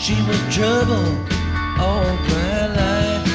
She was trouble all my life.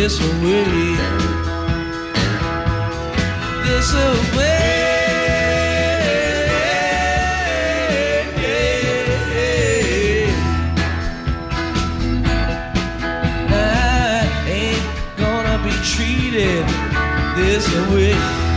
this away. This away. I ain't gonna be treated this way.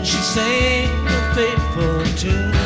and she sang a faithful tune.